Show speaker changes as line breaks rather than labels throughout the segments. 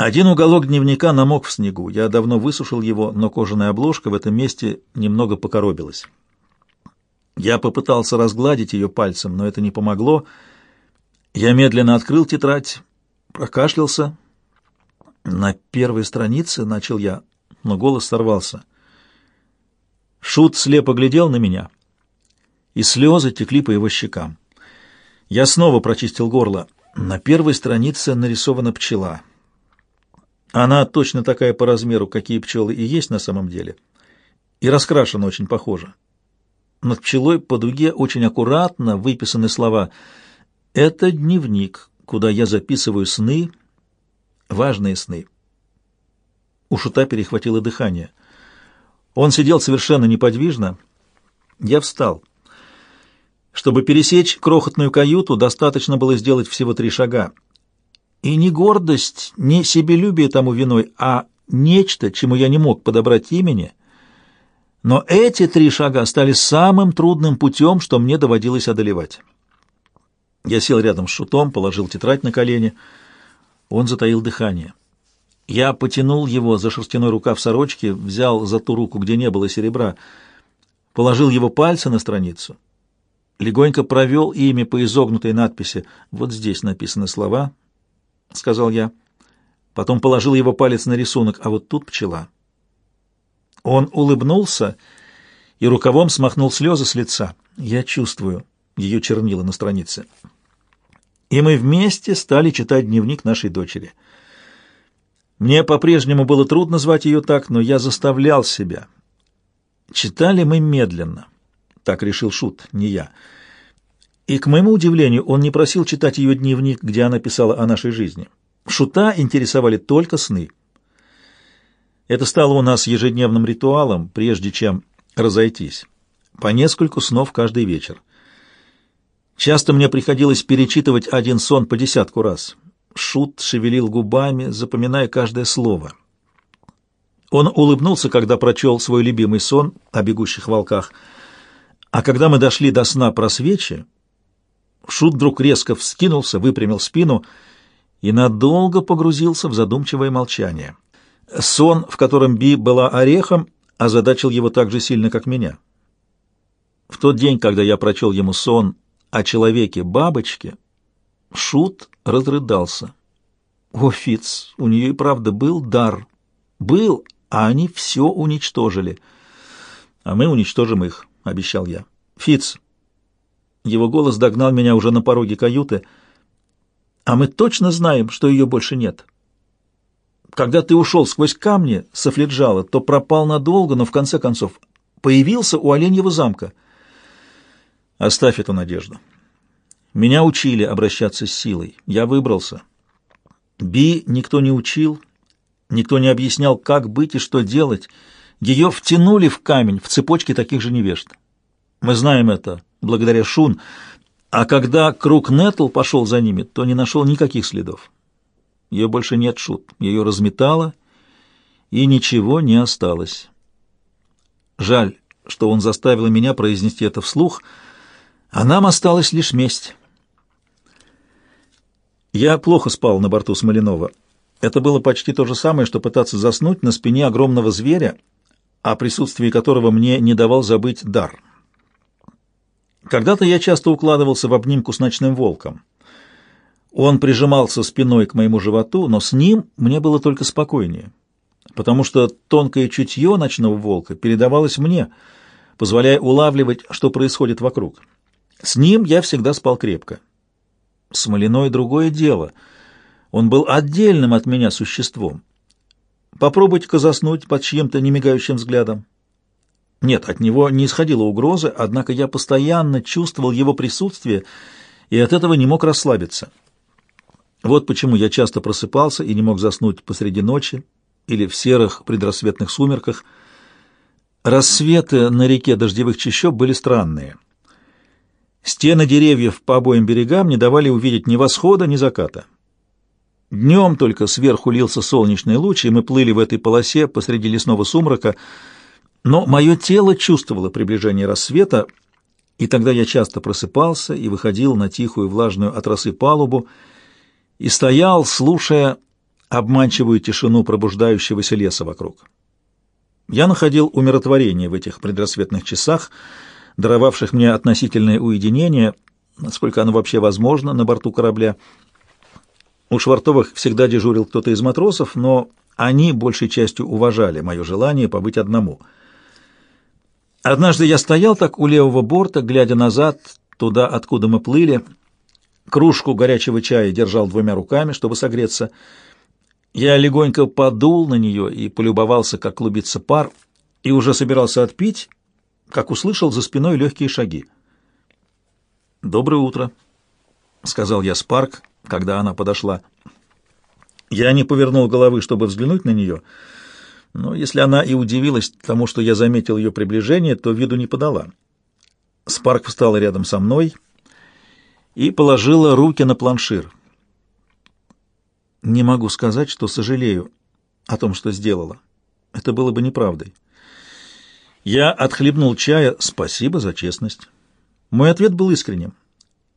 Один уголок дневника намок в снегу. Я давно высушил его, но кожаная обложка в этом месте немного покоробилась. Я попытался разгладить ее пальцем, но это не помогло. Я медленно открыл тетрадь, прокашлялся. На первой странице начал я, но голос сорвался. Шут слепо глядел на меня, и слезы текли по его щекам. Я снова прочистил горло. На первой странице нарисована пчела. Она точно такая по размеру, какие пчелы и есть на самом деле, и раскрашена очень похоже. Над пчелой по дуге очень аккуратно выписаны слова «Это дневник, куда я записываю сны, важные сны». У шута перехватило дыхание. Он сидел совершенно неподвижно. Я встал. Чтобы пересечь крохотную каюту, достаточно было сделать всего три шага. И не гордость, не себелюбие тому виной, а нечто, чему я не мог подобрать имени. Но эти три шага стали самым трудным путем, что мне доводилось одолевать. Я сел рядом с шутом, положил тетрадь на колени. Он затаил дыхание. Я потянул его за шерстяной рукав сорочки, взял за ту руку, где не было серебра, положил его пальцы на страницу, легонько провел ими по изогнутой надписи. «Вот здесь написаны слова», — сказал я. Потом положил его палец на рисунок, а вот тут пчела. Он улыбнулся и рукавом смахнул слезы с лица. Я чувствую ее чернила на странице. И мы вместе стали читать дневник нашей дочери — мне по-прежнему было трудно звать ее так, но я заставлял себя. Читали мы медленно. Так решил Шут, не я. И, к моему удивлению, он не просил читать ее дневник, где она писала о нашей жизни. Шута интересовали только сны. Это стало у нас ежедневным ритуалом, прежде чем разойтись. По нескольку снов каждый вечер. Часто мне приходилось перечитывать один сон по десятку раз — Шут шевелил губами, запоминая каждое слово. Он улыбнулся, когда прочел свой любимый сон о бегущих волках. А когда мы дошли до сна про свечи, Шут вдруг резко вскинулся, выпрямил спину и надолго погрузился в задумчивое молчание. Сон, в котором Би была орехом, озадачил его так же сильно, как меня. В тот день, когда я прочел ему сон о человеке-бабочке, Шут разрыдался. О, Фиц, у нее и правда был дар. Был, а они все уничтожили. А мы уничтожим их, обещал я. Фиц. Его голос догнал меня уже на пороге каюты. А мы точно знаем, что ее больше нет. Когда ты ушел сквозь камни со фледжала, то пропал надолго, но в конце концов появился у Оленьего замка. Оставь эту надежду. Меня учили обращаться с силой. Я выбрался. Би никто не учил, никто не объяснял, как быть и что делать. Ее втянули в камень, в цепочки таких же невежд. Мы знаем это благодаря Шун, а когда круг Нетл пошел за ними, то не нашел никаких следов. Ее больше нет, Шут. Ее разметало, и ничего не осталось. Жаль, что он заставил меня произнести это вслух, а нам осталась лишь месть. Я плохо спал на борту Смоленова. Это было почти то же самое, что пытаться заснуть на спине огромного зверя, о присутствии которого мне не давал забыть дар. Когда-то я часто укладывался в обнимку с ночным волком. Он прижимался спиной к моему животу, но с ним мне было только спокойнее, потому что тонкое чутье ночного волка передавалось мне, позволяя улавливать, что происходит вокруг. С ним я всегда спал крепко. Смолиной другое дело. Он был отдельным от меня существом. Попробуйте-ка заснуть под чьим-то немигающим взглядом. Нет, от него не исходила угрозы, однако я постоянно чувствовал его присутствие и от этого не мог расслабиться. Вот почему я часто просыпался и не мог заснуть посреди ночи или в серых предрассветных сумерках. Рассветы на реке дождевых чащоб были странные — Стены деревьев по обоим берегам не давали увидеть ни восхода, ни заката. Днем только сверху лился солнечный луч, и мы плыли в этой полосе посреди лесного сумрака, но мое тело чувствовало приближение рассвета, и тогда я часто просыпался и выходил на тихую влажную от росы палубу и стоял, слушая, обманчивую тишину пробуждающегося леса вокруг. Я находил умиротворение в этих предрассветных часах, даровавших мне относительное уединение, насколько оно вообще возможно на борту корабля. У Швартовых всегда дежурил кто-то из матросов, но они большей частью уважали мое желание побыть одному. Однажды я стоял так у левого борта, глядя назад, туда, откуда мы плыли, кружку горячего чая держал двумя руками, чтобы согреться. Я легонько подул на нее и полюбовался, как клубится пар, и уже собирался отпить, как услышал за спиной легкие шаги. «Доброе утро», — сказал я Спарк, когда она подошла. Я не повернул головы, чтобы взглянуть на нее, но если она и удивилась тому, что я заметил ее приближение, то виду не подала. Спарк встала рядом со мной и положила руки на планшир. Не могу сказать, что сожалею о том, что сделала. Это было бы неправдой. Я отхлебнул чая. Спасибо за честность. Мой ответ был искренним.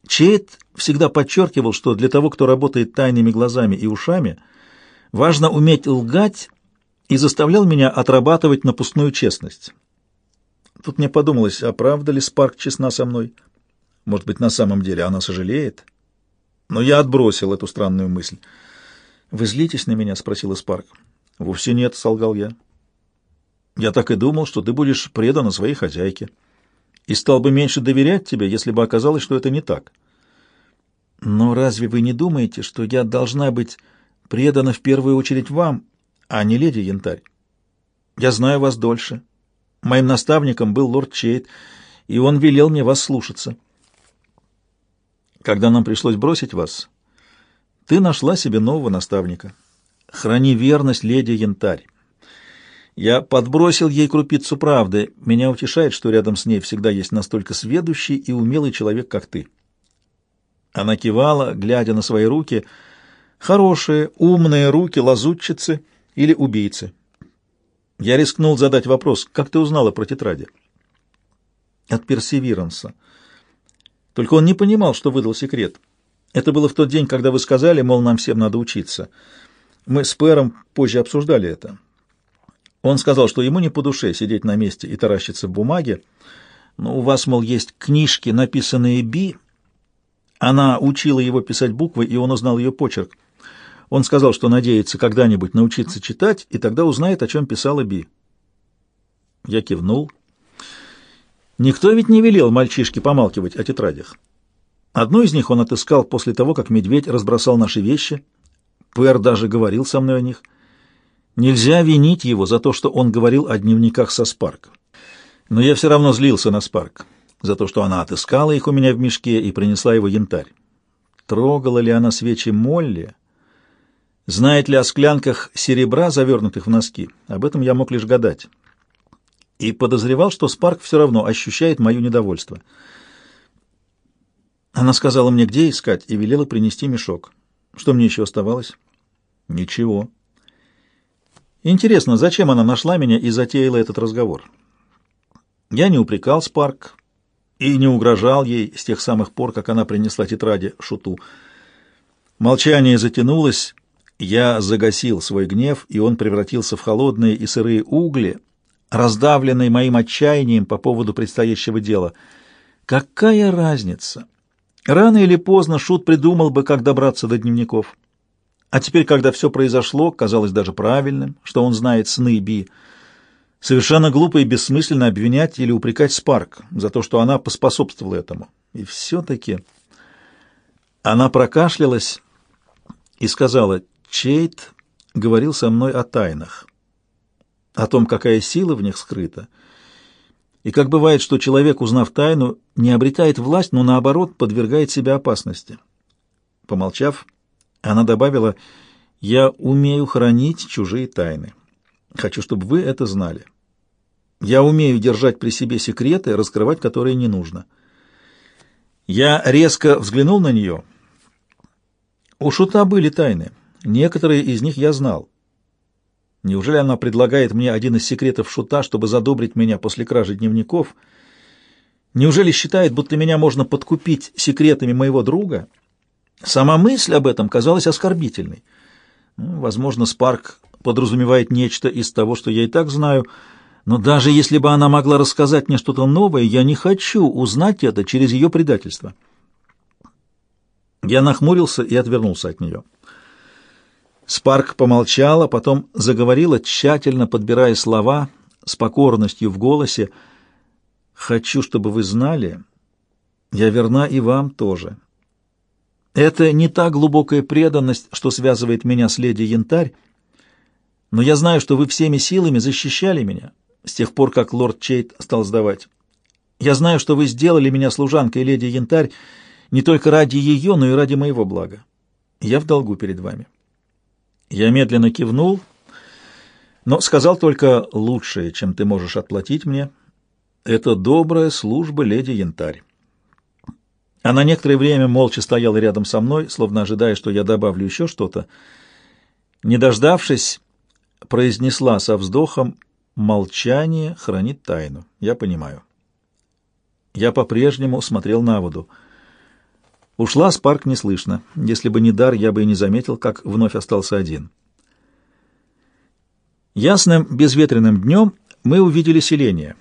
Чейт всегда подчеркивал, что для того, кто работает тайными глазами и ушами, важно уметь лгать и заставлял меня отрабатывать напускную честность. Тут мне подумалось, а правда ли Спарк честна со мной? Может быть, на самом деле она сожалеет? Но я отбросил эту странную мысль. «Вы злитесь на меня?» — спросила Спарк. «Вовсе нет», — солгал я. «Я так и думал, что ты будешь предана своей хозяйке и стал бы меньше доверять тебе, если бы оказалось, что это не так. Но разве вы не думаете, что я должна быть предана в первую очередь вам, а не леди Янтарь? Я знаю вас дольше. Моим наставником был лорд Чейт, и он велел мне вас слушаться. Когда нам пришлось бросить вас, ты нашла себе нового наставника. Храни верность леди Янтарь. Я подбросил ей крупицу правды. Меня утешает, что рядом с ней всегда есть настолько сведущий и умелый человек, как ты. Она кивала, глядя на свои руки. Хорошие, умные руки лазутчицы или убийцы. Я рискнул задать вопрос, как ты узнала про тетради? От Персевиранса. Только он не понимал, что выдал секрет. Это было в тот день, когда вы сказали, мол, нам всем надо учиться. Мы с Пэром позже обсуждали это. Он сказал, что ему не по душе сидеть на месте и таращиться в бумаге, но у вас, мол, есть книжки, написанные Би. Она учила его писать буквы, и он узнал ее почерк. Он сказал, что надеется когда-нибудь научиться читать, и тогда узнает, о чем писала Би. Я кивнул. Никто ведь не велел мальчишке помалкивать о тетрадях. Одну из них он отыскал после того, как медведь разбросал наши вещи. Пэр даже говорил со мной о них. Нельзя винить его за то, что он говорил о дневниках со Спарк. Но я все равно злился на Спарк за то, что она отыскала их у меня в мешке и принесла его янтарь. Трогала ли она свечи Молли? Знает ли о склянках серебра, завернутых в носки? Об этом я мог лишь гадать. И подозревал, что Спарк все равно ощущает мое недовольство. Она сказала мне, где искать, и велела принести мешок. Что мне еще оставалось? Ничего. Интересно, зачем она нашла меня и затеяла этот разговор? Я не упрекал Спарк и не угрожал ей с тех самых пор, как она принесла тетради Шуту. Молчание затянулось, я загасил свой гнев, и он превратился в холодные и сырые угли, раздавленные моим отчаянием по поводу предстоящего дела. Какая разница? Рано или поздно Шут придумал бы, как добраться до дневников. А теперь, когда все произошло, казалось даже правильным, что он знает сны Би. Совершенно глупо и бессмысленно обвинять или упрекать Спарк за то, что она поспособствовала этому. И все-таки она прокашлялась и сказала, Чейт говорил со мной о тайнах, о том, какая сила в них скрыта, и как бывает, что человек, узнав тайну, не обретает власть, но наоборот подвергает себя опасности. Помолчав, она добавила, «Я умею хранить чужие тайны. Хочу, чтобы вы это знали. Я умею держать при себе секреты, раскрывать которые не нужно». Я резко взглянул на нее. У Шута были тайны. Некоторые из них я знал. Неужели она предлагает мне один из секретов Шута, чтобы задобрить меня после кражи дневников? Неужели считает, будто меня можно подкупить секретами моего друга?» Сама мысль об этом казалась оскорбительной. Ну, возможно, Спарк подразумевает нечто из того, что я и так знаю, но даже если бы она могла рассказать мне что-то новое, я не хочу узнать это через ее предательство. Я нахмурился и отвернулся от нее. Спарк помолчала, потом заговорила, тщательно подбирая слова, с покорностью в голосе. «Хочу, чтобы вы знали, я верна и вам тоже. Это не та глубокая преданность, что связывает меня с леди Янтарь, но я знаю, что вы всеми силами защищали меня с тех пор, как лорд Чейт стал сдавать. Я знаю, что вы сделали меня служанкой леди Янтарь не только ради ее, но и ради моего блага. Я в долгу перед вами. Я медленно кивнул, но сказал только «лучшее, чем ты можешь отплатить мне, это добрая служба леди Янтарь». Она некоторое время молча стояла рядом со мной, словно ожидая, что я добавлю еще что-то. Не дождавшись, произнесла со вздохом «Молчание хранит тайну». Я понимаю. Я по-прежнему смотрел на воду. Ушла с парк не слышно. Если бы не дар, я бы и не заметил, как вновь остался один. Ясным безветренным днем мы увидели селение.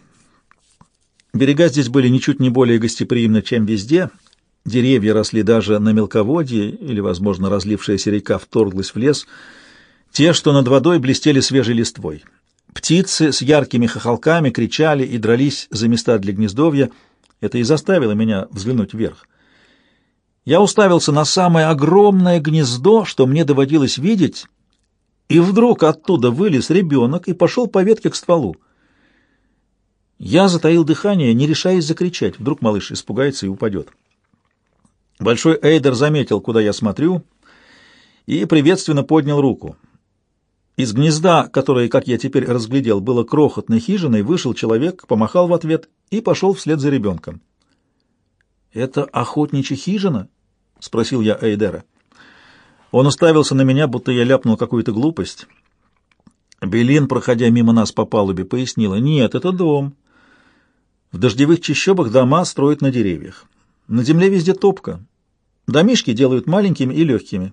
Берега здесь были ничуть не более гостеприимны, чем везде — Деревья росли даже на мелководье, или, возможно, разлившаяся река вторглась в лес. Те, что над водой, блестели свежей листвой. Птицы с яркими хохолками кричали и дрались за места для гнездовья. Это и заставило меня взглянуть вверх. Я уставился на самое огромное гнездо, что мне доводилось видеть, и вдруг оттуда вылез ребенок и пошел по ветке к стволу. Я затаил дыхание, не решаясь закричать. Вдруг малыш испугается и упадет. Большой Эйдер заметил, куда я смотрю, и приветственно поднял руку. Из гнезда, которое, как я теперь разглядел, было крохотной хижиной, вышел человек, помахал в ответ и пошел вслед за ребенком. «Это охотничья хижина?» — спросил я Эйдера. Он уставился на меня, будто я ляпнул какую-то глупость. Белин, проходя мимо нас по палубе, пояснила, «Нет, это дом. В дождевых чащобах дома строят на деревьях. На земле везде топка. Домишки делают маленькими и легкими.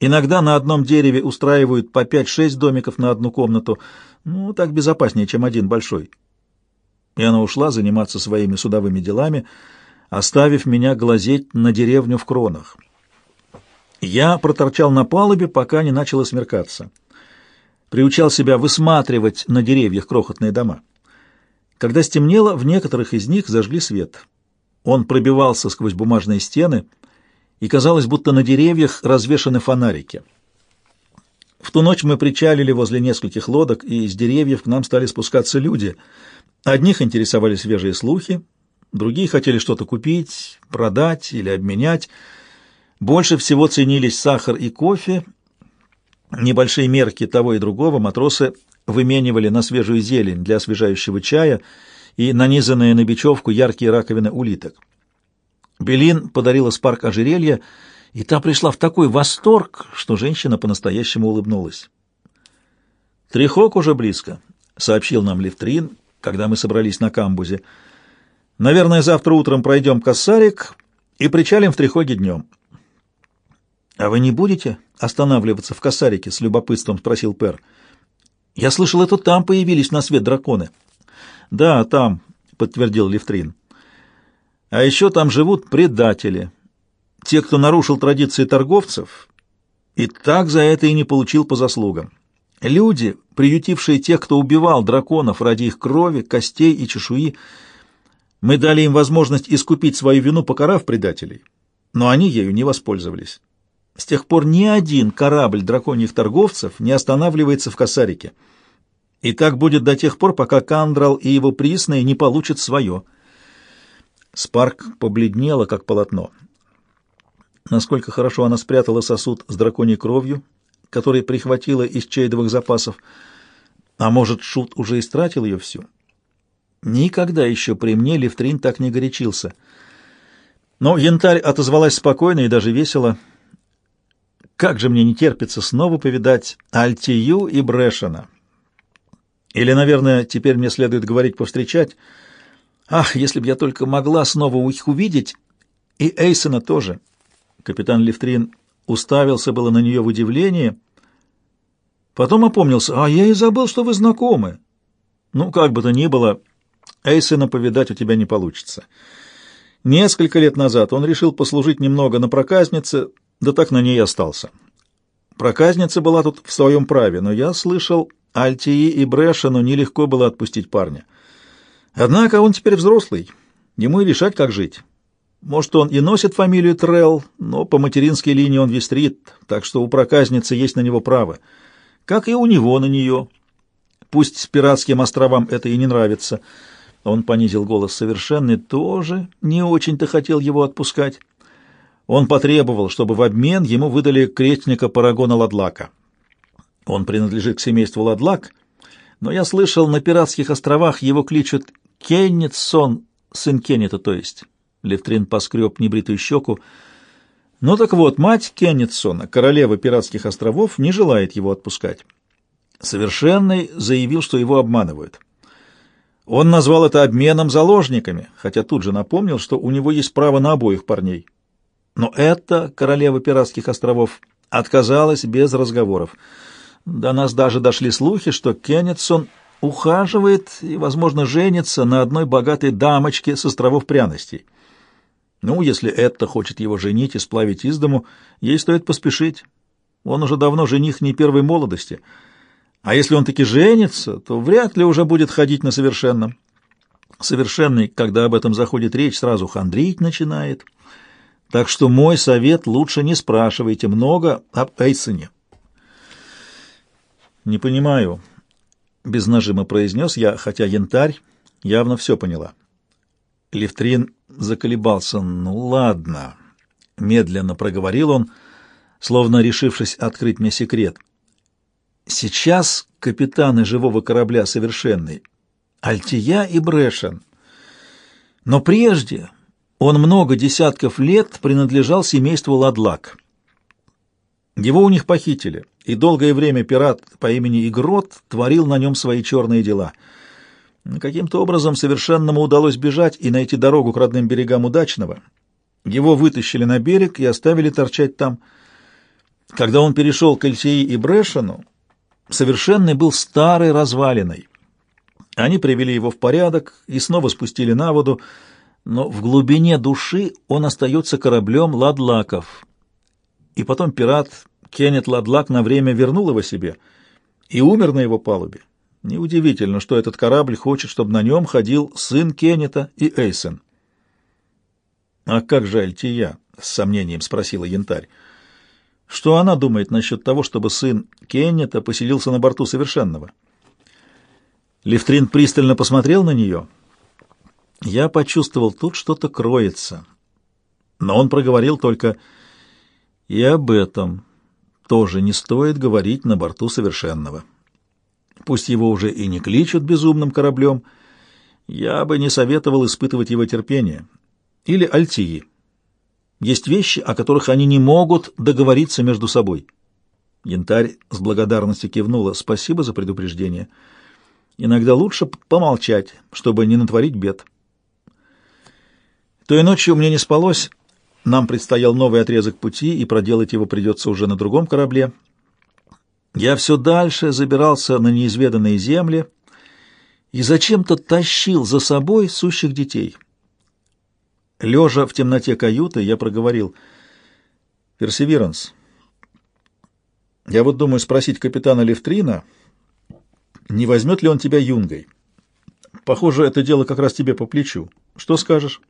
Иногда на одном дереве устраивают по 5-6 домиков на одну комнату. Ну, так безопаснее, чем один большой. И она ушла заниматься своими судовыми делами, оставив меня глазеть на деревню в кронах. Я проторчал на палубе, пока не начало смеркаться. Приучал себя высматривать на деревьях крохотные дома. Когда стемнело, в некоторых из них зажгли свет. Он пробивался сквозь бумажные стены — и казалось, будто на деревьях развешаны фонарики. В ту ночь мы причалили возле нескольких лодок, и из деревьев к нам стали спускаться люди. Одних интересовали свежие слухи, другие хотели что-то купить, продать или обменять. Больше всего ценились сахар и кофе. Небольшие мерки того и другого матросы выменивали на свежую зелень для освежающего чая и нанизанные на бечевку яркие раковины улиток. Белин подарила Спарк ожерелье, и та пришла в такой восторг, что женщина по-настоящему улыбнулась. «Трехок уже близко», — сообщил нам Левтрин, когда мы собрались на камбузе. «Наверное, завтра утром пройдем Кассарик и причалим в Трехоге днем». «А вы не будете останавливаться в Кассарике?» — с любопытством спросил Пер. «Я слышал, это там появились на свет драконы». «Да, там», — подтвердил Левтрин. А еще там живут предатели, те, кто нарушил традиции торговцев, и так за это и не получил по заслугам. Люди, приютившие тех, кто убивал драконов ради их крови, костей и чешуи, мы дали им возможность искупить свою вину, покарав предателей, но они ею не воспользовались. С тех пор ни один корабль драконьих торговцев не останавливается в Косарике. И так будет до тех пор, пока Кандрал и его присные не получат свое – Спарк побледнела, как полотно. Насколько хорошо она спрятала сосуд с драконьей кровью, который прихватила из чейдовых запасов. А может, Шут уже истратил ее всю? Никогда еще при мне Левтрин так не горячился. Но янтарь отозвалась спокойно и даже весело. Как же мне не терпится снова повидать Альтию и Брэшена. Или, наверное, теперь мне следует говорить повстречать — Ах, если бы я только могла снова их увидеть, и Эйсона тоже. Капитан Левтрин уставился было на нее в удивлении, Потом опомнился. «А я и забыл, что вы знакомы». «Ну, как бы то ни было, Эйсена повидать у тебя не получится». Несколько лет назад он решил послужить немного на проказнице, да так на ней остался. Проказница была тут в своем праве, но я слышал, Альтии и Брэшену нелегко было отпустить парня. Однако он теперь взрослый, ему и решать, как жить. Может, он и носит фамилию Трелл, но по материнской линии он вестрит, так что у проказницы есть на него право, как и у него на нее. Пусть с пиратским островам это и не нравится — он понизил голос совершенный, тоже не очень-то хотел его отпускать. Он потребовал, чтобы в обмен ему выдали крестника Парагона Ладлака. Он принадлежит к семейству Ладлак, но я слышал, на пиратских островах его кличут Кеннетсон, сын Кеннета, то есть. Левтрин поскреб небритую щеку. Ну так вот, мать Кеннетсона, королева пиратских островов, не желает его отпускать. Совершенный заявил, что его обманывают. Он назвал это обменом заложниками, хотя тут же напомнил, что у него есть право на обоих парней. Но эта королева пиратских островов отказалась без разговоров. До нас даже дошли слухи, что Кеннетсон ухаживает и, возможно, женится на одной богатой дамочке с островов пряностей. Ну, если это хочет его женить и сплавить из дому, ей стоит поспешить. Он уже давно жених не первой молодости — а если он таки женится, то вряд ли уже будет ходить на совершенном. Совершенный, когда об этом заходит речь, сразу хандрить начинает. Так что мой совет лучше не спрашивайте много об Эйсоне. Не понимаю, без нажима произнес я, хотя янтарь явно все поняла. Левтрин заколебался. Ну ладно, медленно проговорил он, словно решившись открыть мне секрет. Сейчас капитаны живого корабля совершенный Альтия и Брэшен. Но прежде он много десятков лет принадлежал семейству Ладлак. Его у них похитили, и долгое время пират по имени Игрот творил на нем свои черные дела. Каким-то образом совершенному удалось бежать и найти дорогу к родным берегам Удачного. Его вытащили на берег и оставили торчать там. Когда он перешел к Альтии и Брэшену, Совершенный был старой развалиной. Они привели его в порядок и снова спустили на воду, но в глубине души он остается кораблем Ладлаков. И потом пират Кеннет Ладлак на время вернул его себе и умер на его палубе. Неудивительно, что этот корабль хочет, чтобы на нем ходил сын Кеннета и Эйсен. «А как же Альтия?» — с сомнением спросила Янтарь. Что она думает насчет того, чтобы сын Кеннета поселился на борту совершенного? Левтрин пристально посмотрел на нее. Я почувствовал, тут что-то кроется. Но он проговорил только «И об этом тоже не стоит говорить на борту совершенного. Пусть его уже и не кличут безумным кораблем, я бы не советовал испытывать его терпение. Или Альтии». Есть вещи, о которых они не могут договориться между собой. Янтарь с благодарностью кивнула. Спасибо за предупреждение. Иногда лучше помолчать, чтобы не натворить бед. Той ночью мне не спалось. Нам предстоял новый отрезок пути, и проделать его придется уже на другом корабле. Я все дальше забирался на неизведанные земли и зачем-то тащил за собой сущих детей — Лежа в темноте каюты, я проговорил. «Персеверанс, я вот думаю спросить капитана Левтрина, не возьмет ли он тебя юнгой. Похоже, это дело как раз тебе по плечу. Что скажешь?»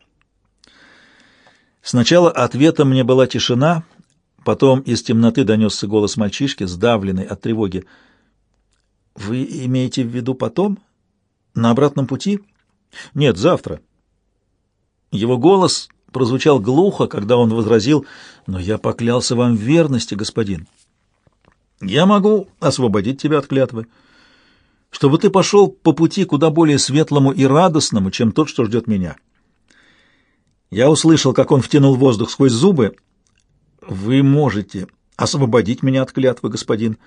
Сначала ответом мне была тишина, потом из темноты донесся голос мальчишки, сдавленный от тревоги. «Вы имеете в виду потом? На обратном пути?» «Нет, завтра». Его голос прозвучал глухо, когда он возразил, «Но я поклялся вам в верности, господин. Я могу освободить тебя от клятвы, чтобы ты пошел по пути куда более светлому и радостному, чем тот, что ждет меня». Я услышал, как он втянул воздух сквозь зубы. «Вы можете освободить меня от клятвы, господин.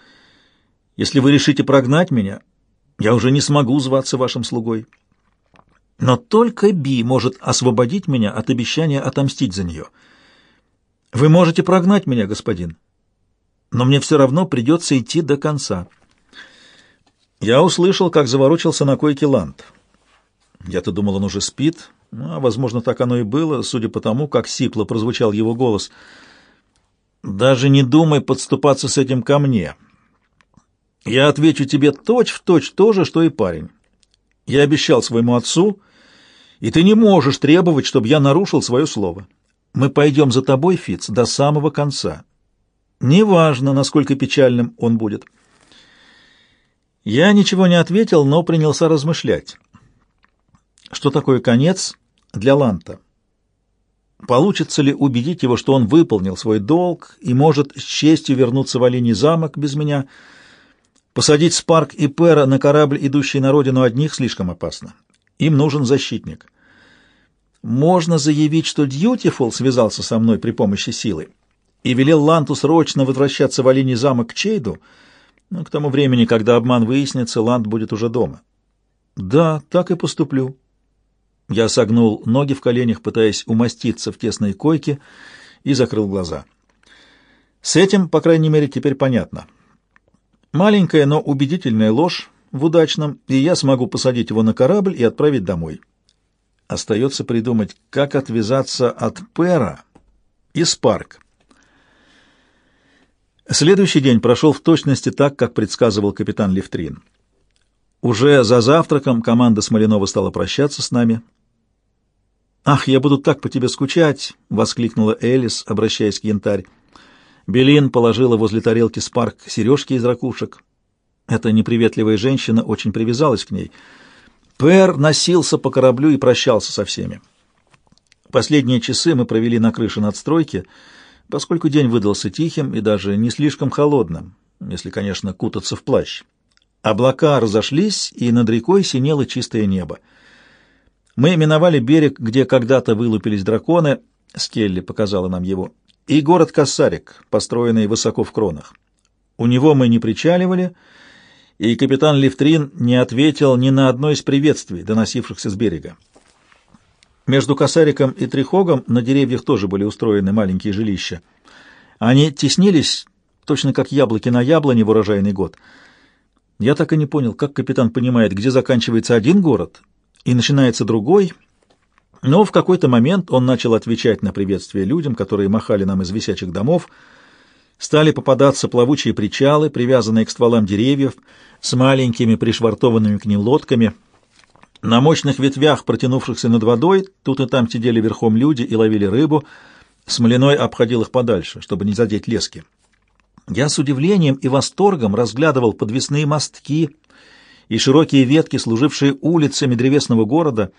Если вы решите прогнать меня, я уже не смогу зваться вашим слугой». Но только Би может освободить меня от обещания отомстить за нее. Вы можете прогнать меня, господин, но мне все равно придется идти до конца». Я услышал, как заворочился на койке Ланд. Я-то думал, он уже спит, ну, а, возможно, так оно и было, судя по тому, как сипло прозвучал его голос. «Даже не думай подступаться с этим ко мне. Я отвечу тебе точь-в-точь точь то же, что и парень. Я обещал своему отцу, и ты не можешь требовать, чтобы я нарушил свое слово. Мы пойдем за тобой, Фиц, до самого конца. Неважно, насколько печальным он будет». Я ничего не ответил, но принялся размышлять. Что такое конец для Ланта? Получится ли убедить его, что он выполнил свой долг и может с честью вернуться в Олений замок без меня? Посадить Спарк и Пера на корабль, идущий на родину одних, слишком опасно. Им нужен защитник. Можно заявить, что Дьютифул связался со мной при помощи силы и велел Ланту срочно возвращаться в Олений замок к Чейду, но к тому времени, когда обман выяснится, Лант будет уже дома. Да, так и поступлю. Я согнул ноги в коленях, пытаясь умоститься в тесной койке, и закрыл глаза. С этим, по крайней мере, теперь понятно. Маленькая, но убедительная ложь в удачном, и я смогу посадить его на корабль и отправить домой. Остается придумать, как отвязаться от Пера и Спарк. Следующий день прошел в точности так, как предсказывал капитан Левтрин. Уже за завтраком команда Смоленова стала прощаться с нами — «Ах, я буду так по тебе скучать!» — воскликнула Элис, обращаясь к янтарь. Белин положила возле тарелки спарк сережки из ракушек. Эта неприветливая женщина очень привязалась к ней. Пэр носился по кораблю и прощался со всеми. Последние часы мы провели на крыше надстройки, поскольку день выдался тихим и даже не слишком холодным, если, конечно, кутаться в плащ. Облака разошлись, и над рекой синело чистое небо. Мы миновали берег, где когда-то вылупились драконы, Скелли показала нам его, и город Кассарик, построенный высоко в кронах. У него мы не причаливали, и капитан Левтрин не ответил ни на одно из приветствий, доносившихся с берега. Между Косариком и Трихогом на деревьях тоже были устроены маленькие жилища. Они теснились, точно как яблоки на яблоне в урожайный год. Я так и не понял, как капитан понимает, где заканчивается один город и начинается другой, но в какой-то момент он начал отвечать на приветствие людям, которые махали нам из висячих домов, стали попадаться плавучие причалы, привязанные к стволам деревьев, с маленькими пришвартованными к ним лодками. На мощных ветвях, протянувшихся над водой, тут и там сидели верхом люди и ловили рыбу. Смоляной обходил их подальше, чтобы не задеть лески. Я с удивлением и восторгом разглядывал подвесные мостки, и широкие ветки, служившие улицами древесного города.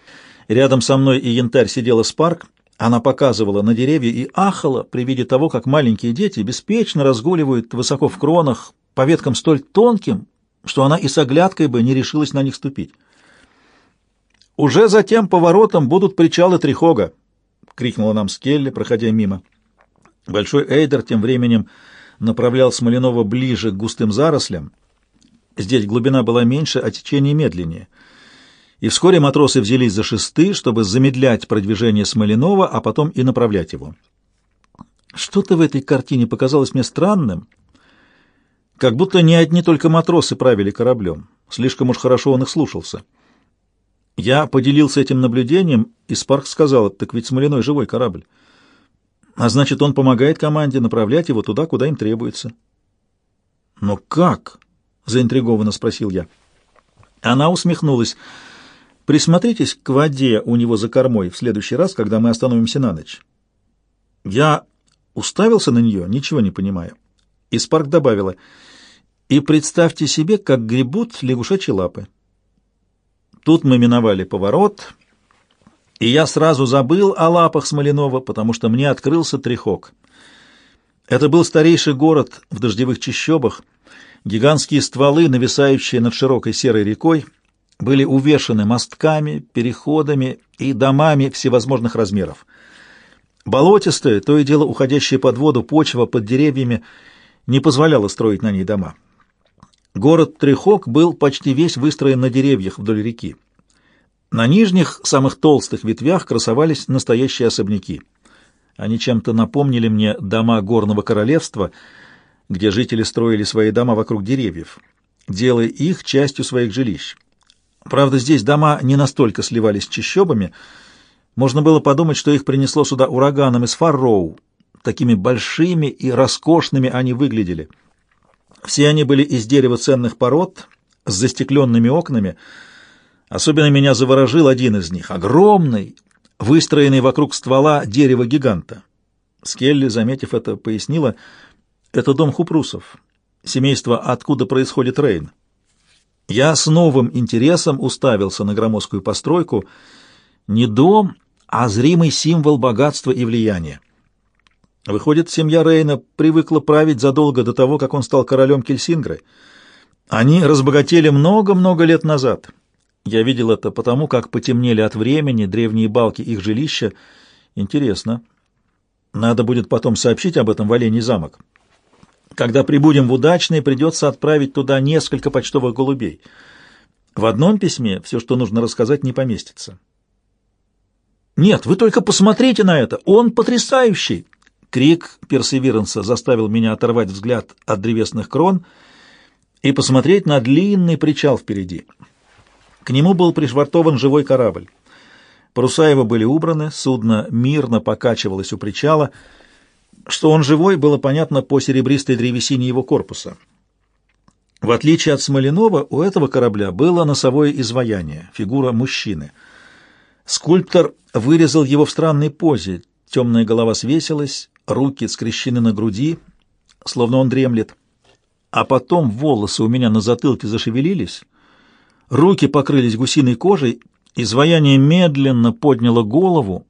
Рядом со мной и янтарь сидела Спарк. Она показывала на деревья и ахала при виде того, как маленькие дети беспечно разгуливают высоко в кронах по веткам столь тонким, что она и с оглядкой бы не решилась на них ступить. «Уже за тем поворотом будут причалы Трихога!» — крикнула нам Скелли, проходя мимо. Большой Эйдер тем временем направлял Смоленова ближе к густым зарослям, Здесь глубина была меньше, а течение медленнее. И вскоре матросы взялись за шесты, чтобы замедлять продвижение Смоленова, а потом и направлять его. Что-то в этой картине показалось мне странным, как будто не одни только матросы правили кораблем. Слишком уж хорошо он их слушался. Я поделился этим наблюдением, и Спарк сказал, так ведь Смоленой живой корабль. А значит, он помогает команде направлять его туда, куда им требуется. Но как? заинтригованно спросил я. Она усмехнулась. Присмотритесь к воде у него за кормой в следующий раз, когда мы остановимся на ночь. Я уставился на нее, ничего не понимая. И Спарк добавила, и представьте себе, как гребут лягушачьи лапы. Тут мы миновали поворот, и я сразу забыл о лапах Смоленова, потому что мне открылся трехок. Это был старейший город в дождевых чащобах, Гигантские стволы, нависающие над широкой серой рекой, были увешаны мостками, переходами и домами всевозможных размеров. Болотистая, то и дело уходящая под воду почва под деревьями, не позволяла строить на ней дома. Город Трехок был почти весь выстроен на деревьях вдоль реки. На нижних, самых толстых ветвях красовались настоящие особняки. Они чем-то напомнили мне дома горного королевства — где жители строили свои дома вокруг деревьев. делая их частью своих жилищ. Правда, здесь дома не настолько сливались с чащобами. Можно было подумать, что их принесло сюда ураганом из Фарроу. Такими большими и роскошными они выглядели. Все они были из дерева ценных пород, с застекленными окнами. Особенно меня заворожил один из них, огромный, выстроенный вокруг ствола дерева гиганта. Скелли, заметив это, пояснила, это дом Хупрусов, семейство, откуда происходит Рейн. Я с новым интересом уставился на громоздкую постройку. Не дом, а зримый символ богатства и влияния. Выходит, семья Рейна привыкла править задолго до того, как он стал королем Кельсингры. Они разбогатели много-много лет назад. Я видел это потому, как потемнели от времени древние балки их жилища. Интересно. Надо будет потом сообщить об этом в Оленей замок. Когда прибудем в Удачный, придется отправить туда несколько почтовых голубей. В одном письме все, что нужно рассказать, не поместится. «Нет, вы только посмотрите на это! Он потрясающий!» Крик Персеверанса заставил меня оторвать взгляд от древесных крон и посмотреть на длинный причал впереди. К нему был пришвартован живой корабль. Паруса его были убраны, судно мирно покачивалось у причала — что он живой, было понятно по серебристой древесине его корпуса. В отличие от Смоленова, у этого корабля было носовое изваяние, фигура мужчины. Скульптор вырезал его в странной позе. Темная голова свесилась, руки скрещены на груди, словно он дремлет. А потом волосы у меня на затылке зашевелились, руки покрылись гусиной кожей, изваяние медленно подняло голову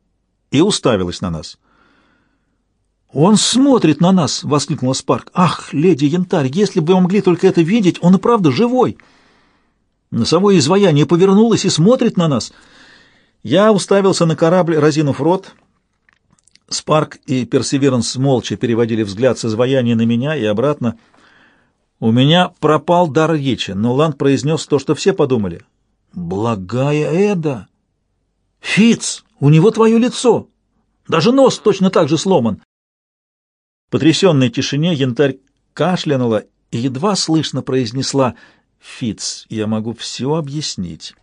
и уставилось на нас — «Он смотрит на нас!» — воскликнула Спарк. «Ах, леди Янтарь, если бы вы могли только это видеть, он и правда живой!» Носовое изваяние повернулось и смотрит на нас. Я уставился на корабль, разинув рот. Спарк и Персеверанс молча переводили взгляд с изваяния на меня и обратно. У меня пропал дар речи, но Ланд произнес то, что все подумали. «Благая Эда!» «Фиц, у него твое лицо! Даже нос точно так же сломан!» В потрясенной тишине янтарь кашлянула и едва слышно произнесла «Фиц, я могу все объяснить».